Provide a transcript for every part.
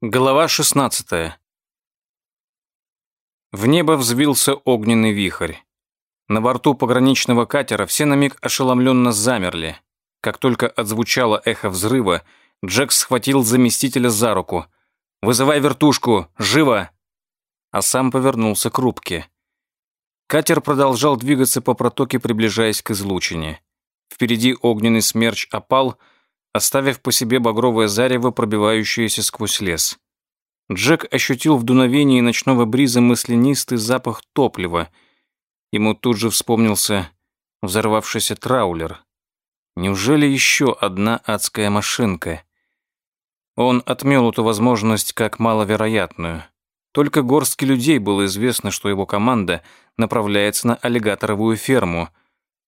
Глава 16. В небо взвился огненный вихрь. На борту пограничного катера все на миг ошеломленно замерли. Как только отзвучало эхо взрыва, Джек схватил заместителя за руку. «Вызывай вертушку! Живо!» А сам повернулся к рубке. Катер продолжал двигаться по протоке, приближаясь к излучине. Впереди огненный смерч опал — оставив по себе багровое зарево, пробивающееся сквозь лес. Джек ощутил в дуновении ночного бриза мысленистый запах топлива. Ему тут же вспомнился взорвавшийся траулер. Неужели еще одна адская машинка? Он отмел эту возможность как маловероятную. Только горстке людей было известно, что его команда направляется на аллигаторовую ферму,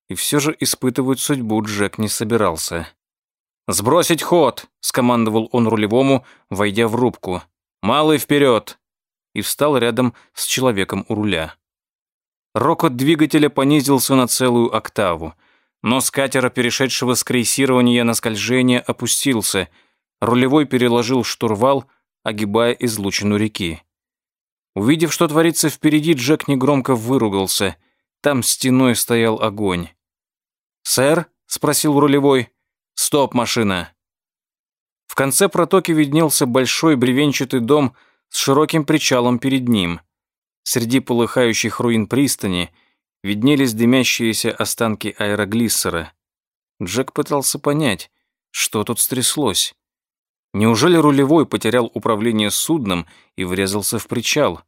и все же испытывать судьбу Джек не собирался. «Сбросить ход!» — скомандовал он рулевому, войдя в рубку. «Малый вперед!» И встал рядом с человеком у руля. Рокот двигателя понизился на целую октаву. Но с катера, перешедшего с крейсирования на скольжение, опустился. Рулевой переложил штурвал, огибая излучину реки. Увидев, что творится впереди, Джек негромко выругался. Там стеной стоял огонь. «Сэр?» — спросил рулевой. «Стоп, машина!» В конце протоки виднелся большой бревенчатый дом с широким причалом перед ним. Среди полыхающих руин пристани виднелись дымящиеся останки аэроглиссера. Джек пытался понять, что тут стряслось. Неужели рулевой потерял управление судном и врезался в причал?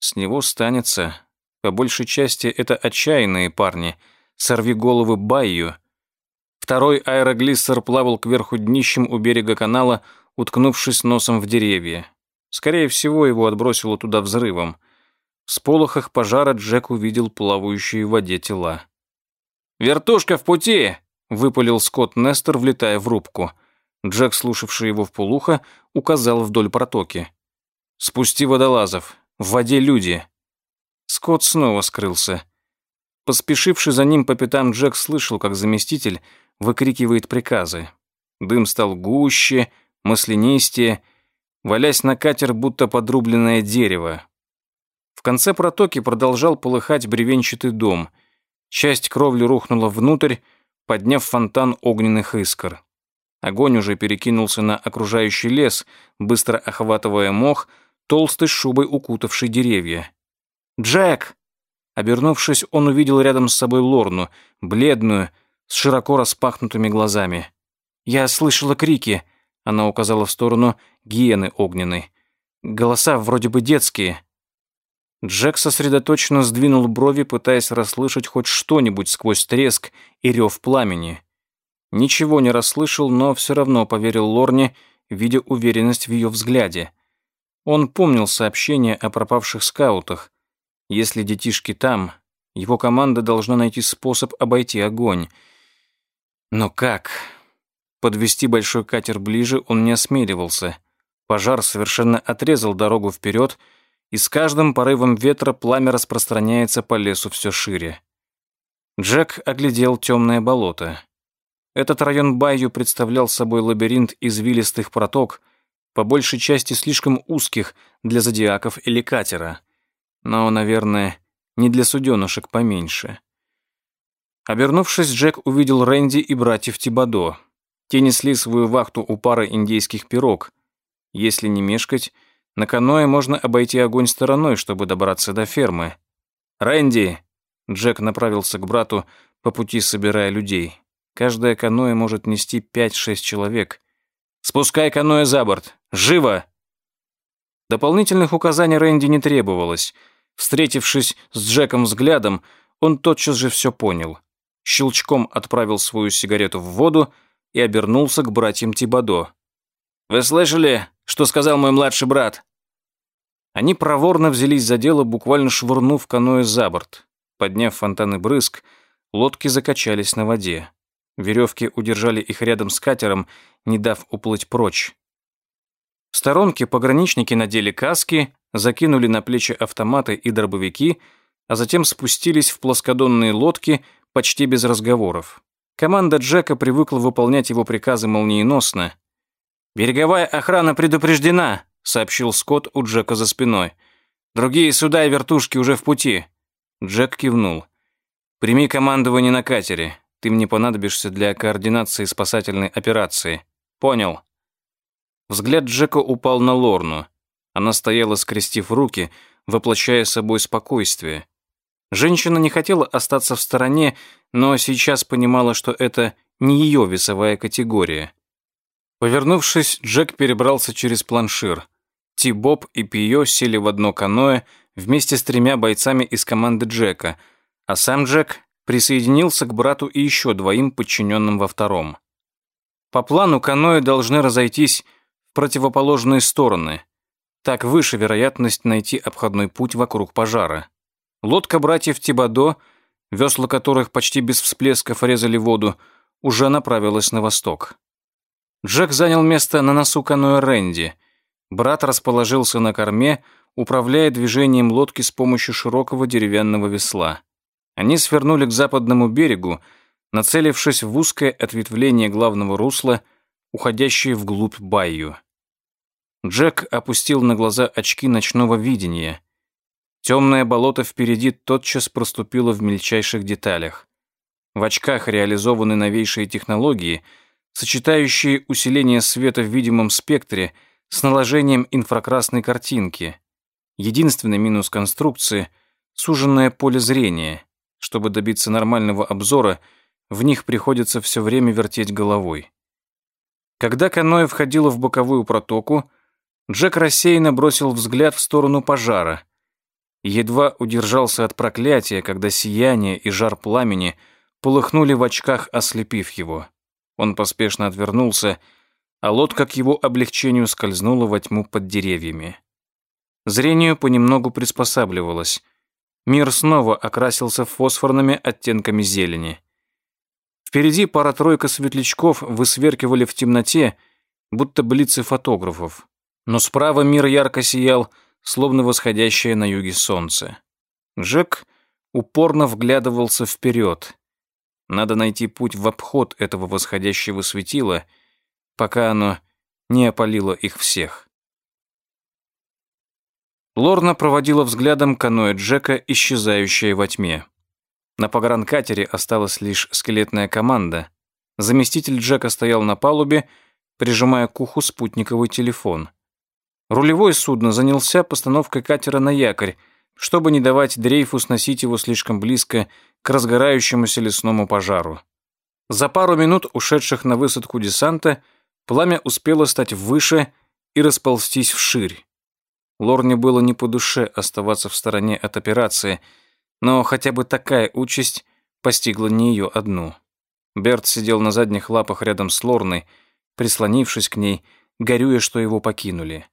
С него станется. По большей части это отчаянные парни, сорви головы Байю, Второй аэроглиссер плавал кверху днищем у берега канала, уткнувшись носом в деревья. Скорее всего, его отбросило туда взрывом. В сполохах пожара Джек увидел плавающие в воде тела. «Вертушка в пути!» — выпалил Скотт Нестер, влетая в рубку. Джек, слушавший его в полухо, указал вдоль протоки. «Спусти водолазов. В воде люди». Скотт снова скрылся. Поспешивший за ним по пятам Джек слышал, как заместитель выкрикивает приказы. Дым стал гуще, маслянистее, валясь на катер, будто подрубленное дерево. В конце протоки продолжал полыхать бревенчатый дом. Часть кровли рухнула внутрь, подняв фонтан огненных искр. Огонь уже перекинулся на окружающий лес, быстро охватывая мох, толстой шубой укутавший деревья. «Джек!» Обернувшись, он увидел рядом с собой Лорну, бледную, с широко распахнутыми глазами. «Я слышала крики», — она указала в сторону гиены огненной. «Голоса вроде бы детские». Джек сосредоточенно сдвинул брови, пытаясь расслышать хоть что-нибудь сквозь треск и рев пламени. Ничего не расслышал, но все равно поверил Лорне, видя уверенность в ее взгляде. Он помнил сообщение о пропавших скаутах. Если детишки там, его команда должна найти способ обойти огонь — но как? Подвести большой катер ближе он не осмеливался. Пожар совершенно отрезал дорогу вперед, и с каждым порывом ветра пламя распространяется по лесу все шире. Джек оглядел темное болото. Этот район Байю представлял собой лабиринт извилистых проток, по большей части слишком узких для зодиаков или катера, но, наверное, не для суденышек поменьше. Обернувшись, Джек увидел Рэнди и братьев Тибадо. Те несли свою вахту у пары индейских пирог. Если не мешкать, на каное можно обойти огонь стороной, чтобы добраться до фермы. «Рэнди!» Джек направился к брату, по пути собирая людей. Каждое каное может нести пять-шесть человек. «Спускай каное за борт! Живо!» Дополнительных указаний Рэнди не требовалось. Встретившись с Джеком взглядом, он тотчас же все понял щелчком отправил свою сигарету в воду и обернулся к братьям Тибадо. «Вы слышали, что сказал мой младший брат?» Они проворно взялись за дело, буквально швырнув каноэ за борт. Подняв фонтаны брызг, лодки закачались на воде. Веревки удержали их рядом с катером, не дав уплыть прочь. В сторонке пограничники надели каски, закинули на плечи автоматы и дробовики, а затем спустились в плоскодонные лодки, почти без разговоров. Команда Джека привыкла выполнять его приказы молниеносно. «Береговая охрана предупреждена», сообщил Скотт у Джека за спиной. «Другие суда и вертушки уже в пути». Джек кивнул. «Прими командование на катере. Ты мне понадобишься для координации спасательной операции. Понял?» Взгляд Джека упал на Лорну. Она стояла, скрестив руки, воплощая собой спокойствие. Женщина не хотела остаться в стороне, но сейчас понимала, что это не ее весовая категория. Повернувшись, Джек перебрался через планшир. Ти-Боб и Пио сели в одно каноэ вместе с тремя бойцами из команды Джека, а сам Джек присоединился к брату и еще двоим подчиненным во втором. По плану каноэ должны разойтись в противоположные стороны. Так выше вероятность найти обходной путь вокруг пожара. Лодка братьев Тибадо, весла которых почти без всплесков резали воду, уже направилась на восток. Джек занял место на носу каноэ Рэнди. Брат расположился на корме, управляя движением лодки с помощью широкого деревянного весла. Они свернули к западному берегу, нацелившись в узкое ответвление главного русла, уходящее вглубь Байю. Джек опустил на глаза очки ночного видения. Темное болото впереди тотчас проступило в мельчайших деталях. В очках реализованы новейшие технологии, сочетающие усиление света в видимом спектре с наложением инфракрасной картинки. Единственный минус конструкции — суженное поле зрения. Чтобы добиться нормального обзора, в них приходится все время вертеть головой. Когда каноэ входило в боковую протоку, Джек рассеянно бросил взгляд в сторону пожара. Едва удержался от проклятия, когда сияние и жар пламени полыхнули в очках, ослепив его. Он поспешно отвернулся, а лодка к его облегчению скользнула во тьму под деревьями. Зрению понемногу приспосабливалось. Мир снова окрасился фосфорными оттенками зелени. Впереди пара-тройка светлячков высверкивали в темноте, будто блицы фотографов. Но справа мир ярко сиял, словно восходящее на юге солнце. Джек упорно вглядывался вперед. Надо найти путь в обход этого восходящего светила, пока оно не опалило их всех. Лорна проводила взглядом каноэ Джека, исчезающее во тьме. На погранкатере осталась лишь скелетная команда. Заместитель Джека стоял на палубе, прижимая к уху спутниковый телефон. Рулевое судно занялся постановкой катера на якорь, чтобы не давать дрейфу сносить его слишком близко к разгорающемуся лесному пожару. За пару минут ушедших на высадку десанта пламя успело стать выше и расползтись вширь. Лорне было не по душе оставаться в стороне от операции, но хотя бы такая участь постигла не ее одну. Берт сидел на задних лапах рядом с Лорной, прислонившись к ней, горюя, что его покинули.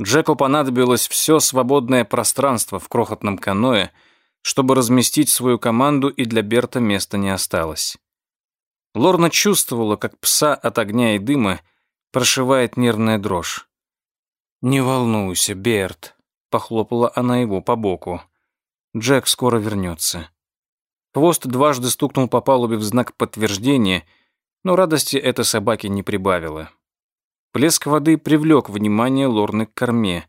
Джеку понадобилось все свободное пространство в крохотном каное, чтобы разместить свою команду, и для Берта места не осталось. Лорна чувствовала, как пса от огня и дыма прошивает нервная дрожь. «Не волнуйся, Берт», — похлопала она его по боку. «Джек скоро вернется». Хвост дважды стукнул по палубе в знак подтверждения, но радости это собаке не прибавило. Плеск воды привлек внимание Лорны к корме.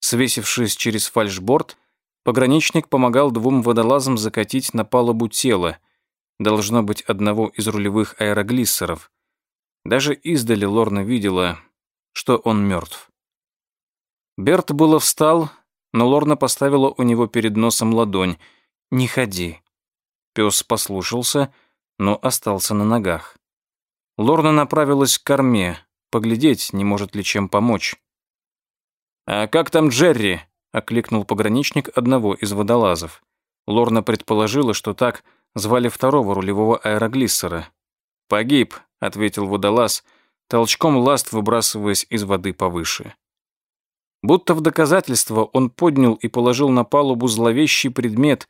Свесившись через фальшборд, пограничник помогал двум водолазам закатить на палубу тело, должно быть одного из рулевых аэроглиссеров. Даже издали Лорна видела, что он мертв. Берт было встал, но Лорна поставила у него перед носом ладонь. «Не ходи». Пес послушался, но остался на ногах. Лорна направилась к корме, поглядеть, не может ли чем помочь. «А как там Джерри?» — окликнул пограничник одного из водолазов. Лорна предположила, что так звали второго рулевого аэроглиссера. «Погиб», — ответил водолаз, толчком ласт выбрасываясь из воды повыше. Будто в доказательство он поднял и положил на палубу зловещий предмет,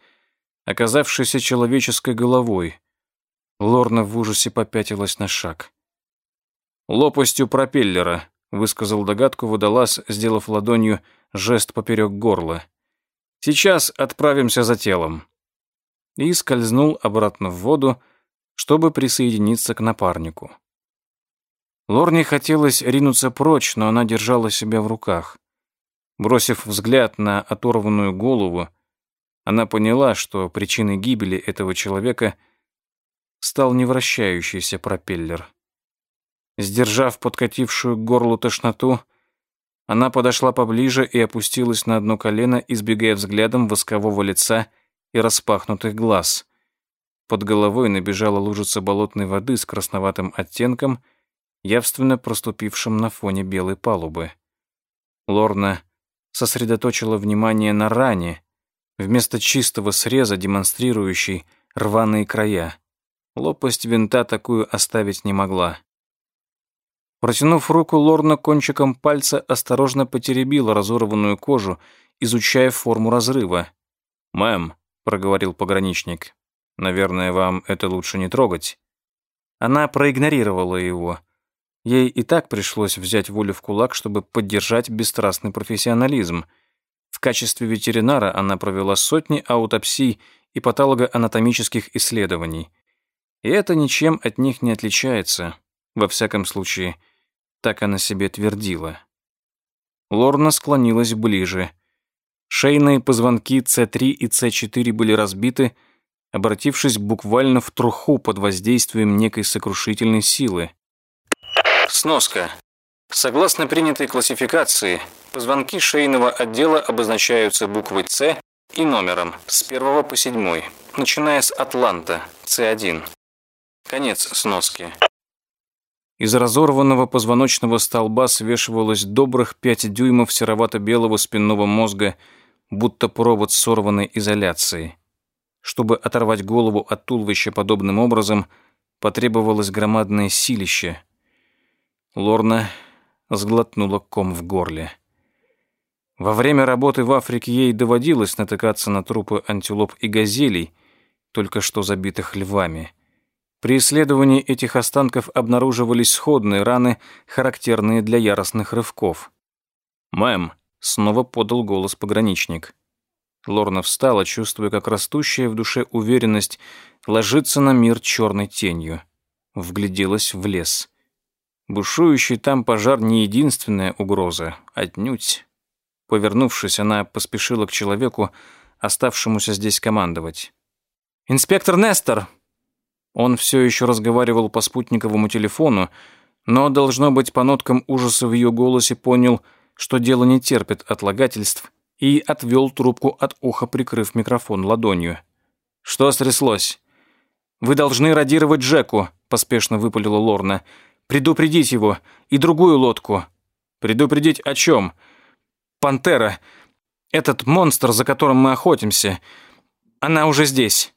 оказавшийся человеческой головой. Лорна в ужасе попятилась на шаг. «Лопастью пропеллера», — высказал догадку водолаз, сделав ладонью жест поперек горла. «Сейчас отправимся за телом». И скользнул обратно в воду, чтобы присоединиться к напарнику. Лорне хотелось ринуться прочь, но она держала себя в руках. Бросив взгляд на оторванную голову, она поняла, что причиной гибели этого человека стал невращающийся пропеллер. Сдержав подкатившую к горлу тошноту, она подошла поближе и опустилась на одно колено, избегая взглядом воскового лица и распахнутых глаз. Под головой набежала лужица болотной воды с красноватым оттенком, явственно проступившим на фоне белой палубы. Лорна сосредоточила внимание на ране, вместо чистого среза, демонстрирующей рваные края. Лопасть винта такую оставить не могла. Протянув руку, Лорна кончиком пальца осторожно потеребила разорванную кожу, изучая форму разрыва. «Мэм», — проговорил пограничник, — «наверное, вам это лучше не трогать». Она проигнорировала его. Ей и так пришлось взять волю в кулак, чтобы поддержать бесстрастный профессионализм. В качестве ветеринара она провела сотни аутопсий и патологоанатомических исследований. И это ничем от них не отличается, во всяком случае, — так она себе твердила. Лорна склонилась ближе. Шейные позвонки С3 и С4 были разбиты, обратившись буквально в труху под воздействием некой сокрушительной силы. Сноска. Согласно принятой классификации, позвонки шейного отдела обозначаются буквой С и номером с 1 по 7, начиная с Атланта, С1. Конец сноски. Из разорванного позвоночного столба свешивалось добрых пять дюймов серовато-белого спинного мозга, будто провод сорванной изоляции. Чтобы оторвать голову от туловища подобным образом, потребовалось громадное силище. Лорна сглотнула ком в горле. Во время работы в Африке ей доводилось натыкаться на трупы антилоп и газелей, только что забитых львами. При исследовании этих останков обнаруживались сходные раны, характерные для яростных рывков. «Мэм», — снова подал голос пограничник. Лорна встала, чувствуя, как растущая в душе уверенность ложится на мир черной тенью. Вгляделась в лес. Бушующий там пожар не единственная угроза, отнюдь. Повернувшись, она поспешила к человеку, оставшемуся здесь командовать. «Инспектор Нестор!» Он все еще разговаривал по спутниковому телефону, но, должно быть, по ноткам ужаса в ее голосе понял, что дело не терпит отлагательств, и отвел трубку от уха, прикрыв микрофон ладонью. «Что стряслось?» «Вы должны радировать Джеку», — поспешно выпалила Лорна. «Предупредить его и другую лодку». «Предупредить о чем?» «Пантера. Этот монстр, за которым мы охотимся. Она уже здесь».